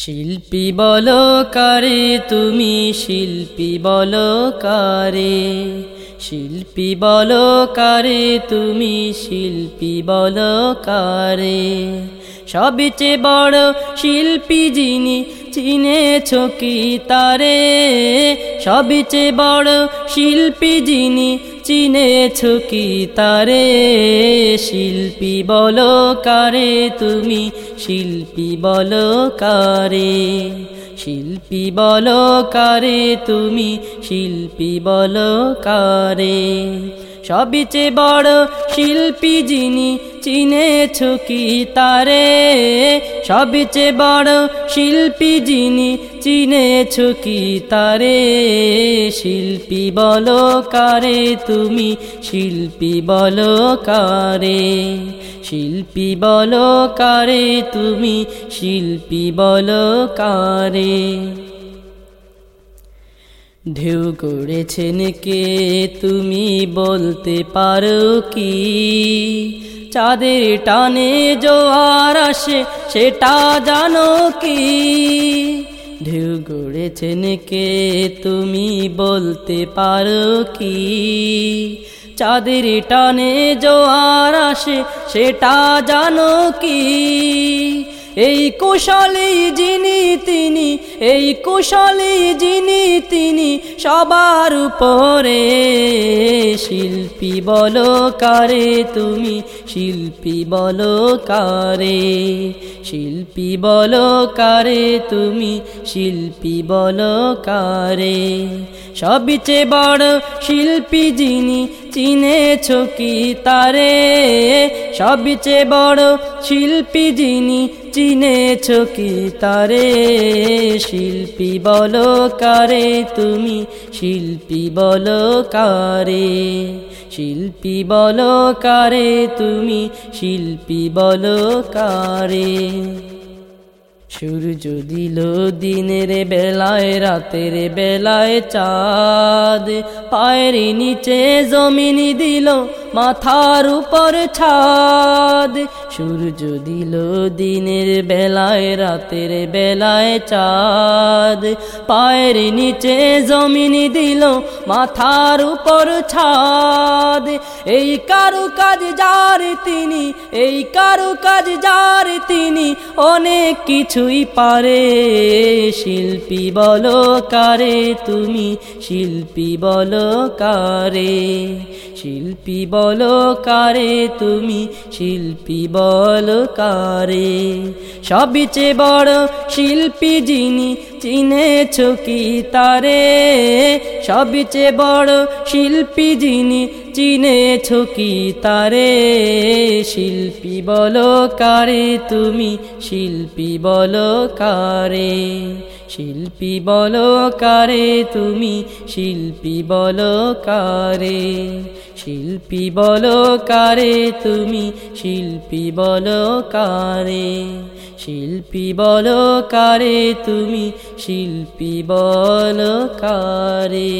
শিল্পী বলো কারে তুমি শিল্পী বলো কারে শিল্পী বলো কারে তুমি শিল্পী বলো কারে সবচেয়ে বড় শিল্পী যিনি চিনেছ কি তারে। সবচেয়ে বড় শিল্পী যিনি চিনেছ কি তারে? শিল্পী বল কারে? তুমি শিল্পী বল কারে? শিল্পী বল কারে? তুমি শিল্পী বল কারে? সবচেয়ে বড় শিল্পী যিনি চিনেছ কি তারে। সবচেয়ে বড় শিল্পী যিনি চিনেছ কি তারে। শিল্পী বলো কারে, তুমি শিল্পী বলো কারে। শিল্পী বলো কারে, তুমি শিল্পী বলো কারে। ঢেউ করেছেন কে? তুমি বলতে পারো কি? চাঁদের টানে জোয়ার আসে, সেটা জানো কি? ঢেউ গড়েছেন কে? তুমি বলতে পারো কি? চাঁদের টানে জোয়ার আসে, সেটা জানো কি? এই কুশলী যিনি তিনি, এই কুশলী যিনি তিনি, সবার উপরে শিল্পী বলো কারে তুমি, শিল্পী বলো কারে শিল্পী বলো কারে তুমি, শিল্পী বলো কারে সবচেয়ে বড় শিল্পী যিনি, চিনেছ কি তারে? সবচেয়ে বড় শিল্পী যিনি চিনেছ কি তারে? শিল্পী বলো কারে? তুমি শিল্পী বলো কারে? শিল্পী বলো কারে? তুমি শিল্পী বলো কারে? সূর্য দিল দিনের বেলায়, রাতের বেলায় চাঁদ। পায়ের নিচে জমিনি দিল মাথার উপর ছাদ। সূর্য দিল দিনের বেলায়, রাতের বেলায় চাঁদ। পায়ের নিচে জমিনি দিল মাথার উপর ছাদ। এই কারু কাজ যার তিনি, এই কারু কাজ যার তিনি, অনেক কিছুই পারে। শিল্পী বলো কারে তুমি শিল্পী বলো কারে শিল্পী বলো কারে তুমি শিল্পী বলো কারে সবচেয়ে বড় শিল্পী যিনি চিনেছ কি তারে সবচেয়ে বড় শিল্পী যিনি চিনেছ কি তারে। শিল্পী বলো কারে, তুমি শিল্পী বলো কারে। শিল্পী বলো কারে, তুমি শিল্পী বলো কারে। শিল্পী বলো কারে, তুমি শিল্পী বলো কারে। শিল্পী বল কারে তুমি শিল্পী বল কারে